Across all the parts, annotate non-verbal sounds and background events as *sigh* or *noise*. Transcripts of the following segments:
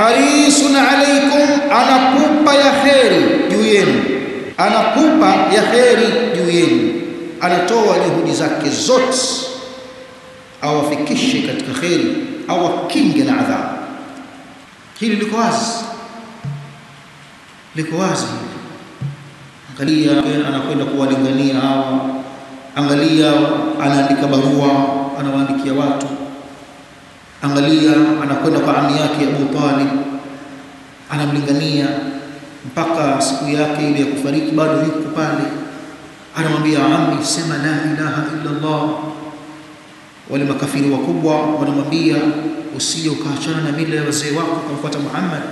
harisun alaikum anakupa ya kheri juu yenu. Anakupa ya kheri juu yenu. Anatoa juhudi zake zote awafikishe katika kheri awakinge na adhabu. Hili liko wazi. Liko wazi angalia anakwenda kuwalingania hawa. Angalia anaandika barua anawaandikia watu angalia anakwenda kwa ami yake Abu Talib anamlingania mpaka siku yake ile ya kufariki bado yuko pale. Anamwambia ami, sema la ilaha illa Allah wale makafiri wakubwa wanamwambia usije ukaachana na mila ya wazee wako ukamfuata Muhammad.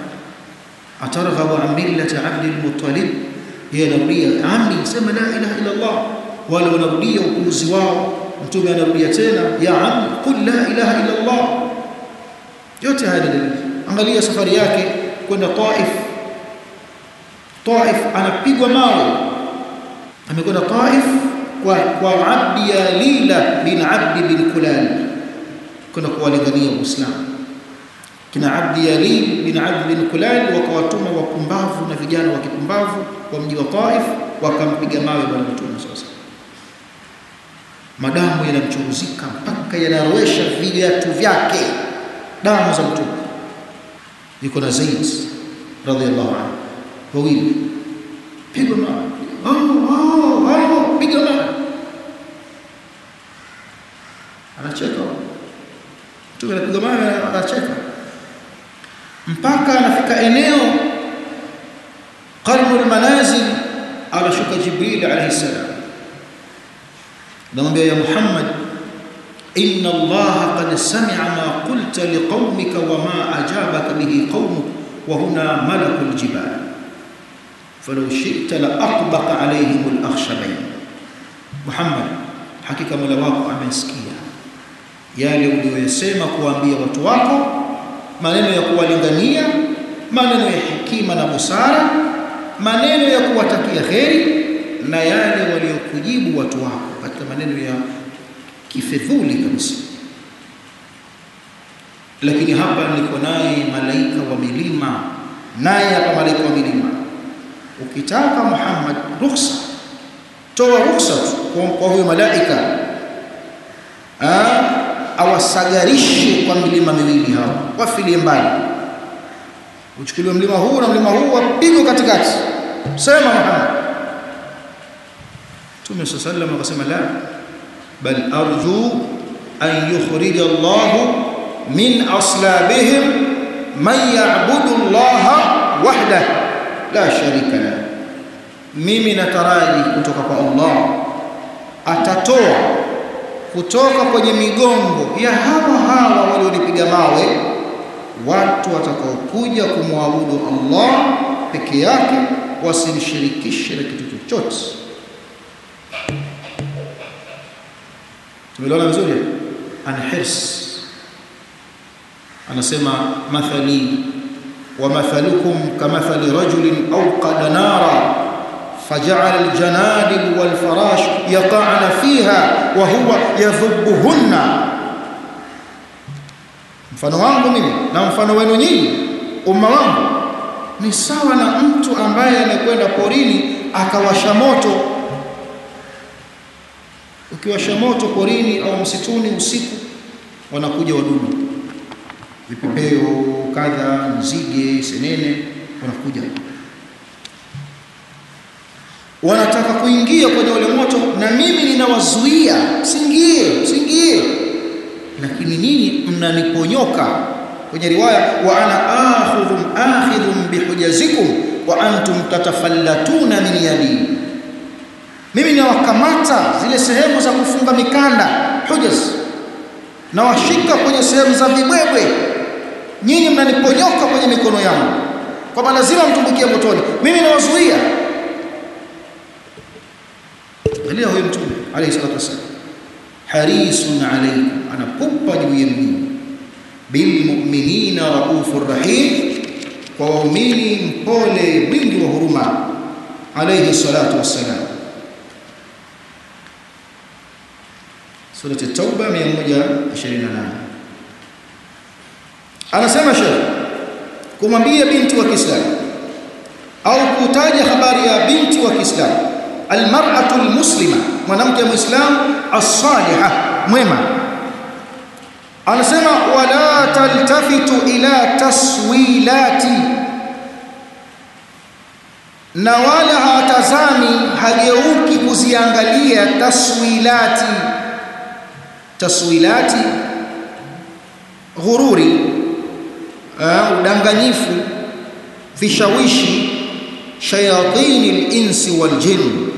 Atarghabu an millati abdil muttalib yeye anarudia ami, sema la ilaha illa Allah wale wanarudia upuuzi wao. Mtume anarudia tena ya ami qul la ilaha illa Allah yote haya angalia safari yake kwenda Taif. Taif anapigwa mawe. Amekwenda Taif kwa kwa Abdi ya Lila bin Abdi bin Kulal. Kwenda kuwalingania Uislamu kina Abdi Yalil bin Abdi bin Kulal wakawatuma wapumbavu na vijana wa kipumbavu kwa mji wa Taif wakampiga mawe bwana mtume sasa madamu yanamchuruzika mpaka yanarowesha viatu vyake damu za mtume yuko na Zaid radhiallahu anhu wawili pigwa mawe oh oh oh piga mawe anacheka mtume anapiga mawe anacheka mpaka anafika eneo qarnul manazil anashuka jibril alayhi salam namwambia ya muhammad inna allaha qad sami'a ma qulta liqaumika wa ma ajabaka bihi qaumuk wa huna malakul jibal falau shi'ta la aqbaqa alayhim al-akhshabayn muhammad hakika mola wako amesikia yale uliyosema kuambia watu wako maneno ya kuwalingania maneno ya hekima na busara maneno ya kuwatakia kheri na yale waliokujibu watu wako katika maneno ya kifedhuli kabisa. Lakini hapa niko naye malaika wa milima naye hapa malaika wa milima. Ukitaka Muhammad ruksa, toa ruhusa kwa huyo malaika. Awasagarishe kwa milima miwili hao wafilie mbali. Uchukuliwe mlima huu na mlima huu wapigwe katikati. Sema Muhammad. Mtume sallallahu akasema la bal arju an yukhrija Allah min aslabihim man ya'budu Allah wahdah la sharika la mimi nataraji kutoka kwa Allah atatoa kutoka kwenye migongo ya hawa hawa walionipiga mawe watu watakaokuja kumwabudu Allah peke yake wasimshirikishe na kitu chochote tumeelewana vizuri ana hirs anasema mathali wa mathalukum kamathali rajulin awqada nara فجعل الجنادل والفراش يقعن فيها وهو يذبهن mfano wangu mimi na mfano wenu nyinyi umma wangu ni sawa na mtu ambaye amekwenda porini akawasha moto ukiwasha moto porini au msituni usiku wanakuja wadudu vipepeo kadha nzige senene wanakuja. Wanataka kuingia kwenye ule moto na mimi ninawazuia. Singie singie. Lakini nini mnaniponyoka. Kwenye riwaya wa ana akhudhum akhidhum bihujazikum wa antum tatafallatuna min yadi mimi nawakamata zile sehemu za kufunga mikanda hujaz. Nawashika kwenye sehemu za vibwebwe. Nyinyi mnaniponyoka kwenye mikono yangu. Kwamba lazima mtumbukie motoni. Mimi nawazuia. Angalia huyo mtume alayhi salatu wasallam harisun alaykum. Anapupa juu yenu bilmu'minina raufur rahim. Kwa waumini mpole mwingi wa huruma. Alayhi salatu wassalam sura at-tauba 128 anasema shekh kumwambia binti wa Kiislamu au kutaja habari ya binti wa Kiislamu almar'atu almuslima mwanamke muislamu as-salihah mwema. Anasema wala taltafitu ila taswilati. Na wala hatazami hageuki kuziangalia taswilati تصويلات غروري آه، ودنغنيف في شويش شياطين الإنس والجن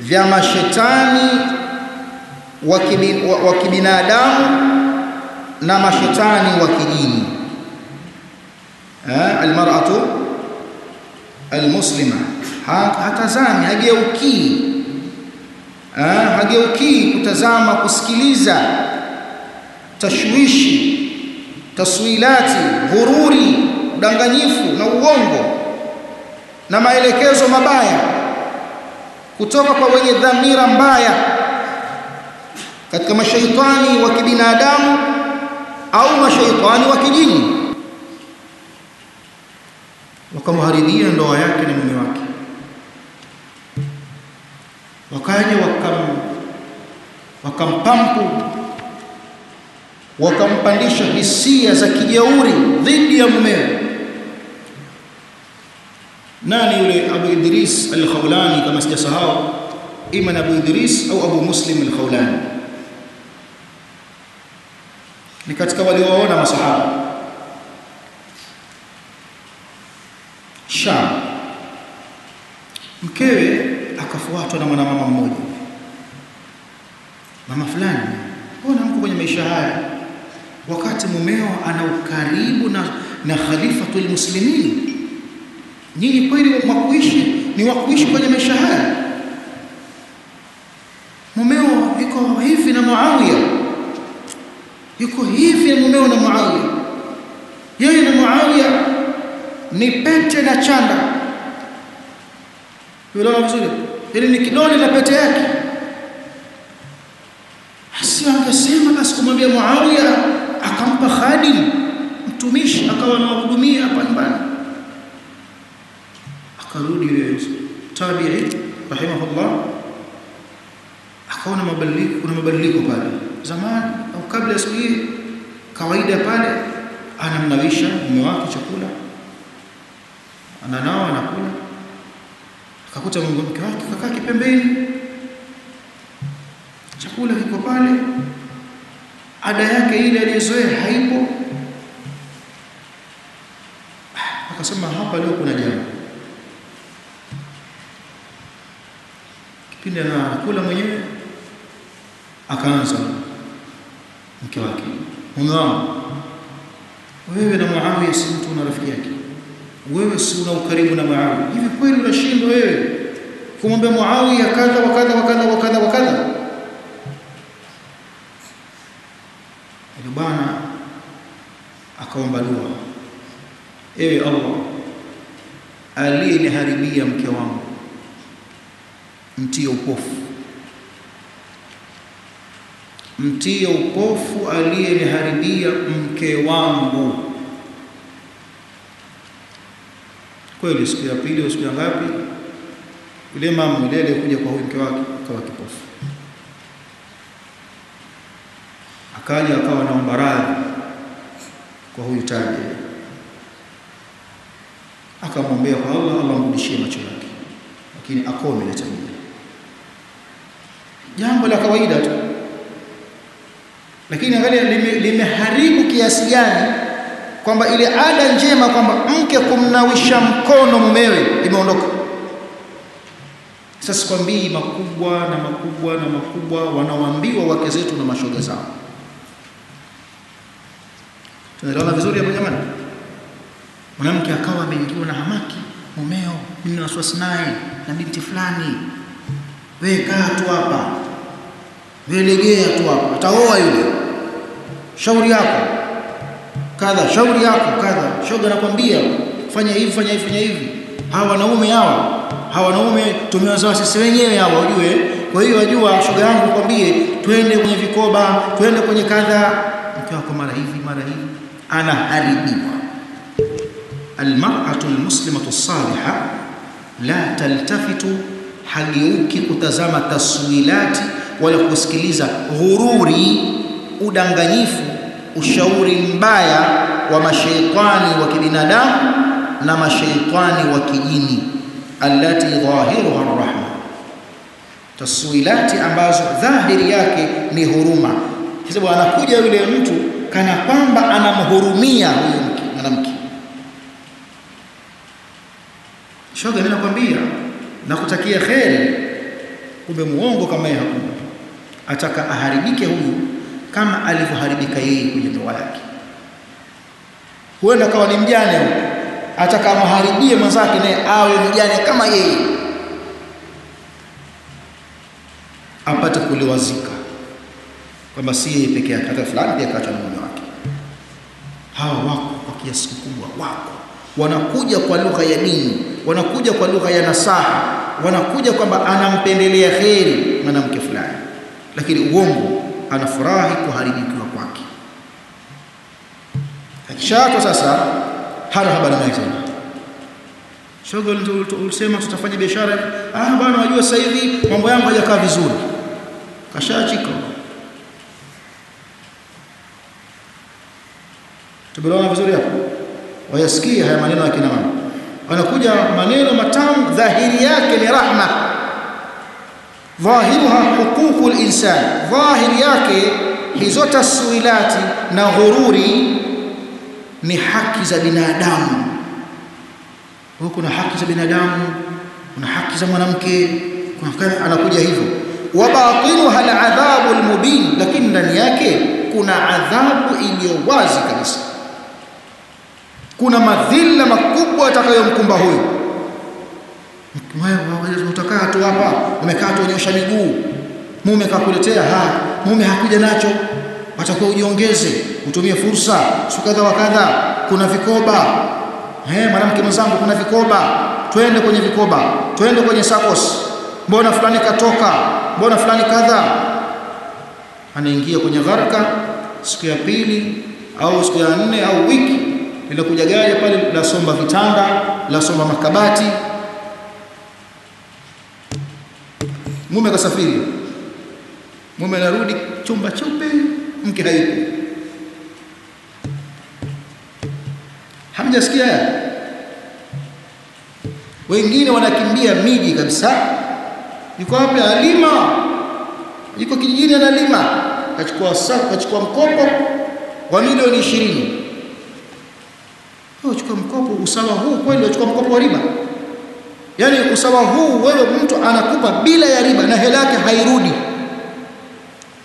في مشتاني وكبنا دام نمشتاني وكديني آه، المرأة المسلمة. هكذا زامي هكذا hageukii kutazama kusikiliza. Tashwishi taswilati ghururi udanganyifu na uongo na maelekezo mabaya kutoka kwa wenye dhamira mbaya katika mashaitani wa kibinadamu au mashaitani wa kijini wakamharibia ndoa yake na mume wakaja wakam wakampampu wakampandisha hisia za kijauri dhidi ya mumeo nani yule Abu Idris al-Khawlani kama sijasahau? Ima Abu Idris au Abu Muslim al-Khawlani? Ni katika waliowaona masahaba. Sham. Mkewe akafuatwa na mwanamama mmoja. Mama fulani mbona mko kwenye maisha haya? Wakati mumeo ana ukaribu na na khalifatul muslimin nyinyi kweli mwakuishi ni wakuishi kwenye maisha haya? Mumeo yuko hivi na Muawiya. Yuko hivi mumeo na Muawiya. Yeye na Muawiya ni pete na chanda. Unaona vizuri ili ni kidole na pete yake. Hasi angesema basi kumwambia Muawiya akampa khadim mtumishi akawa anawahudumia hapa nyumbani. Akarudi yule tabi'i rahimahullah akaona mabadiliko kuna mabadiliko pale. Zamani au kabla ya siku hii kawaida pale anamnawisha mume wake chakula ananao anakula akakuta mke wake kakaa kipembeni. Chakula kiko pale. Ada yake ile aliyozoea haipo. Akasema hapa leo kuna jambo. Kipindi anakula mwenyewe akaanza mke wake. Mume wangu wewe na Muawiya si mtu na rafiki yake wewe si una ukaribu na Muawiya. Hivi kweli unashindwa wewe? Kumwambia Muawiya kadha wa kadha wa kadha yule bwana akaomba dua. Ewe Allah aliyeniharibia mke wangu mtie upofu. Mtie upofu aliyeniharibia mke wangu kweli siku ya pili au siku ya ngapi yule mama milele kuja kwa huyu mke wake akawa kipofu. Akaja akawa naomba radhi kwa huyu tajiri akamwombea kwa Allah Allah amrudishie macho yake. Lakini akome na tabia jambo la kawaida tu. Lakini angalia limeharibu lime kiasi gani kwamba ile ada njema kwamba mke kumnawisha mkono mumewe imeondoka. Sasa sikwambii makubwa na makubwa na makubwa wanaoambiwa wake zetu na mashoga zao. Tunaelewana vizuri hapo jamani? Mwanamke akawa ameingiwa na hamaki mumeo mimi na wasiwasi naye na binti fulani. Wewe kaa tu hapa. Wewe legea tu hapa. Ataoa yule. Shauri yako kadha shauri yako kadha shoga nakwambia fanya hivi fanya hivi fanya hivi. Hawa wanaume hawa hawa wanaume tumewazoa sisi wenyewe hawa ujue. Kwa hiyo wajua shoga yangu kwambie twende kwenye vikoba twende kwenye kadha. Mke wako mara hivi mara hivi. Anaharibiwa. Almar'atu almuslimatu saliha la taltafitu hageuki kutazama taswilati wala kusikiliza ghururi udanganyifu ushauri mbaya wa mashaitani wa kibinadamu na mashaitani wa kijini allati dhahiruha arrahma. Taswilati ambazo dhahiri yake ni huruma. Kwa anakuja yule mtu kana kwamba anamhurumia huyo mwanamke. Shoga mimi nakwambia nakutakia kheri. Kumbe muongo kama yeye hakuna. Ataka aharibike huyu kama alivyoharibika yeye kwenye ndoa yake. Huenda kawa ni mjane huyo, atakamharibie mwenzake naye awe mjane kama yeye. Apate kuliwazika kwamba si yeye peke yake hata fulani pia akaachwa na mume wake. Hawa wako kwa kiasi kikubwa wako. Wanakuja kwa lugha ya dini wanakuja kwa lugha ya nasaha wanakuja kwamba anampendelea heri mwanamke fulani. Lakini uongo anafurahi kuharibikiwa kwake. Akishaatwa sasa hana habari naye tena. Shoga ulisema tutafanya biashara. Ah bwana unajua sasa hivi mambo yangu hayakaa vizuri. Kashaachika tumeelewana vizuri hapo? Wayasikia haya maneno ya kina mama. Wanakuja maneno matamu dhahiri yake ni rahma dhahiruha huququ linsan dhahiri yake hizo taswilati na ghururi ni haki za binadamu. Kuna haki za binadamu kuna haki za mwanamke kuna anakuja hivyo. Wa batinuha aladhabu almubin lakini ndani yake kuna adhabu iliyo wazi kabisa. Kuna madhila makubwa atakayomkumba huyu utakaa tu hapa. Umekaa tu unyosha miguu. Mume kakuletea ha mume hakuja nacho. Watakuwa ujiongeze utumie fursa. Sukadha wa kadha kuna vikoba. Eh mwanamke mwenzangu kuna vikoba. Twende kwenye vikoba. Twende kwenye sakos mbona fulani katoka? Mbona fulani kadha? Anaingia kwenye gharka siku ya pili au siku ya nne au wiki. Linakuja gari pale la somba vitanda la somba makabati mume kasafiri. Mume anarudi chumba chupe mke hayupo. Hamjasikia wengine wanakimbia miji kabisa. Yuko wapi? Alima. Yuko kijijini analima. Kachukua sasa kachukua mkopo wa milioni 20 uchukua mkopo usawa huu kweli? Uchukua mkopo wa riba yani usawa huu wewe mtu anakupa bila ya riba na hela yake hairudi.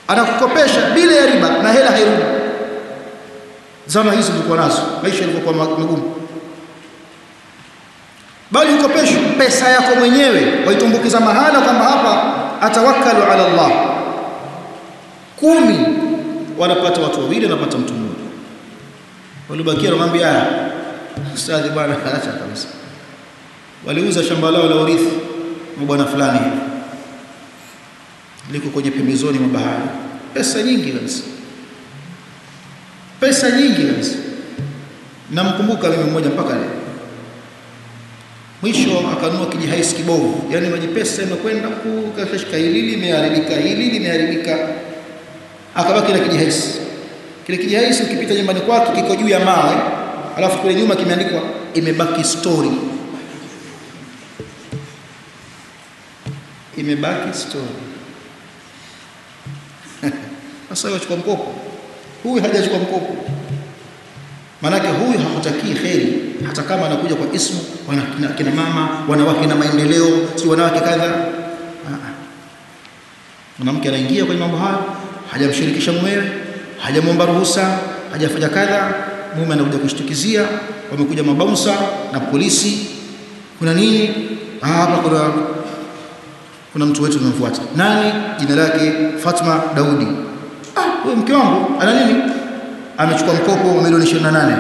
Anakukopesha bila ya riba na hela hairudi. Zama hizi tulikuwa nazo maisha yalikuwa magumu. Bali ukopeshi pesa yako mwenyewe waitumbukiza mahala kwamba hapa atawakkalu ala Allah. Kumi wanapata watu wawili wanapata mtu mmoja. Walibakia wanamwambia ustadhi bwana *laughs* acha kabisa waliuza shamba lao la urithi na bwana fulani liko kwenye pembezoni mwa bahari. Pesa nyingi kabisa. Pesa nyingi kabisa. Namkumbuka mimi mmoja mpaka leo. Mwisho akanua kijihaisi kibovu. Yani maji pesa imekwenda kukashika hili limeharibika hili limeharibika akabaki na kijihaisi kile kijihaisi ukipita nyumbani kwake kiko juu ya mawe. Alafu kule nyuma kimeandikwa imebaki story imebaki story. *laughs* Sasa wewe chukua mkopo. Huyu hajachukua mkopo. Manake huyu hakutakii kheri. Hata kama anakuja kwa ismu wana kina mama wanawake na maendeleo si wanawake kadha. Mwanamke anaingia kwenye mambo hayo hajamshirikisha mumewe hajamwomba ruhusa hajafanya kadha. Mume anakuja kushtukizia wamekuja mabamsa na polisi. Kuna nini? Hapa kuna kuna mtu wetu tunamfuata nani? Jina lake Fatma Daudi. Ah huyo mke wangu ana nini? Amechukua mkopo wa milioni 28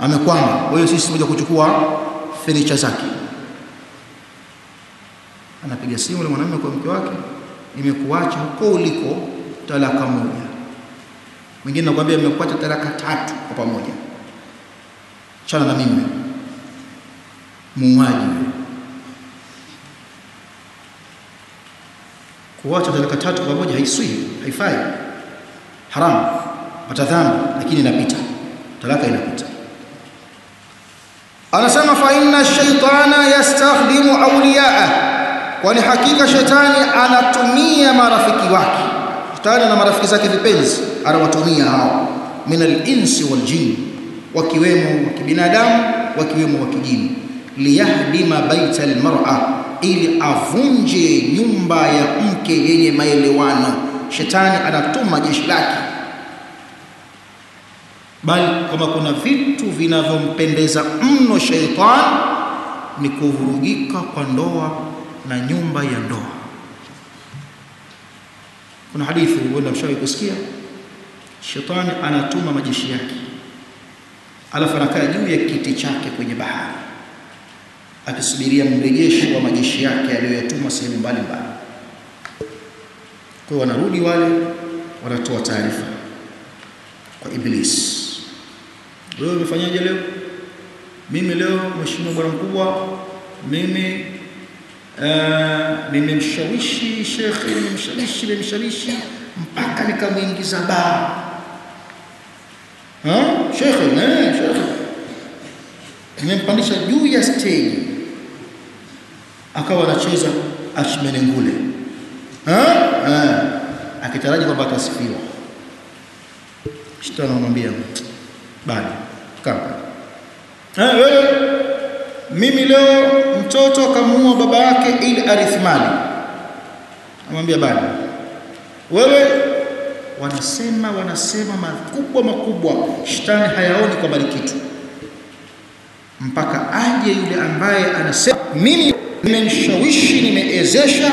amekwama. Kwa hiyo sisi tumoja kuchukua furniture zake. Anapiga simu yule mwanamume kwa mke wake. Nimekuacha huko uliko talaka moja. Mwingine anakuambia nimekuacha talaka tatu kwa pamoja. Chana na mimi. Muuaji kuacha talaka tatu kwa moja haiswi haifai. Haramu patadhamu lakini inapita. Talaka inapita. Anasema fa inna shaytana yastakhdimu awliyaa kwani hakika shetani anatumia marafiki wake. Shetani na marafiki zake vipenzi anawatumia hao. Min al-insi wal jinn wakiwemo wa kibinadamu wakiwemo wa kijini. Liyahdima baita al-mar'a ili avunje nyumba ya mke yenye maelewano. Shetani anatuma jeshi lake. Bali kama kuna vitu vinavyompendeza mno sheitani ni kuvurugika kwa ndoa na nyumba ya ndoa. Kuna hadithi huenda mshawahi kusikia. Shetani anatuma majeshi yake. Alafu anakaa juu ya kiti chake kwenye bahari akisubiria mrejesho wa majeshi yake aliyoyatuma sehemu mbalimbali. Kwa wanarudi wale wanatoa taarifa kwa iblis. Wewe umefanyaje leo? Mimi leo mheshimiwa bwana mkubwa mimi uh, nimemshawishi shekhe nimemshawishi nimemshawishi mpaka nikamwingiza baa. Ha shekhe eh shekhe nimempandisha juu ya stage akawa anacheza ashmenengule ngule. Akitaraji kwamba atasifiwa. Shetani anamwambia bali kaka wewe. Mimi leo mtoto kamuua baba yake ili arithi mali. Amwambia bali wewe. Wanasema wanasema makubwa makubwa shetani hayaoni kwa bali kitu. Mpaka aje yule ambaye anasema mimi nimemshawishi nimeezesha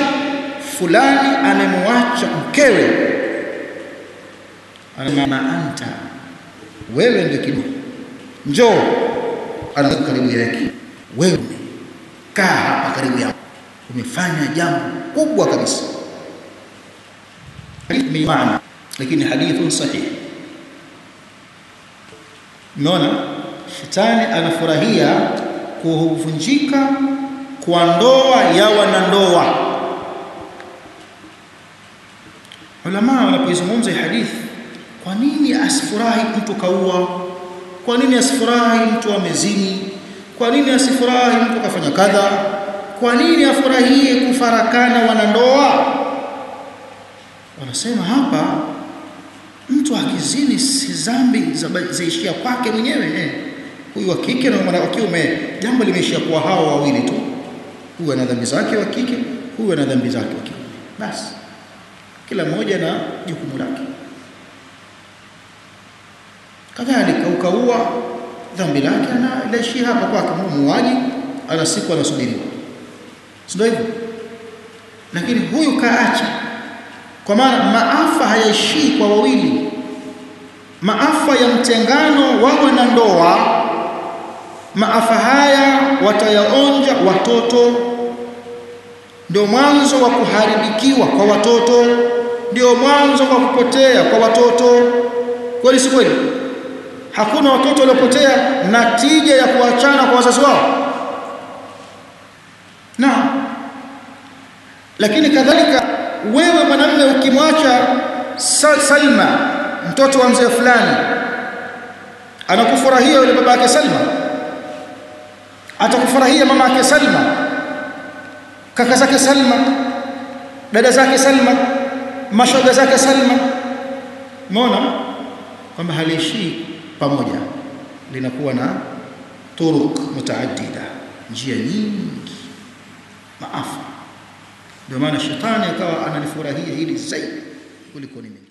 fulani amemwacha mkewe. Anama anta wewe ndio kidu, njoo anakaa karibu yake wewe kaa hapa karibu yangu umefanya jambo kubwa kabisa. Maana lakini hadithun sahihi. Umeona? Shetani anafurahia kuvunjika kwa ndoa ya wanandoa. Ulama wanapoizungumza hadithi kwa nini asifurahi mtu kaua? Kwa nini asifurahi mtu amezini? Kwa nini asifurahi mtu kafanya kadha? Kwa nini afurahie kufarakana wanandoa? Wanasema hapa mtu akizini si dhambi zaishia kwake mwenyewe eh. Huyu wa kike na wa kiume jambo limeishia kwa hao wawili tu huyu ana dhambi zake wa kike huyu ana dhambi zake wa kiume. Basi kila mmoja na jukumu lake. Kadhalika ukaua dhambi lake anaishia hapa kwake. Muuaji ana siku anasubiriwa. Si hivyo? Lakini huyu kaacha. Kwa maana maafa hayaishii kwa wawili. Maafa ya mtengano wawe na wanandoa maafa haya watayaonja watoto. Ndio mwanzo wa kuharibikiwa kwa watoto. Ndio mwanzo wa kupotea kwa watoto. Kweli si kweli? Hakuna watoto waliopotea na tija ya kuachana kwa wazazi wao? Na lakini kadhalika wewe mwanamume ukimwacha Salma mtoto wa mzee fulani anakufurahia yule baba yake Salma atakufurahia mama yake Salma? Kaka zake Salma? Dada zake Salma? Mashoga zake Salma? Umeona? Kwamba haliishii pamoja. Linakuwa na turuk mutaaddida njia nyingi. Maafa. Ndio maana shetani akawa analifurahia hili zaidi kuliko ni mimi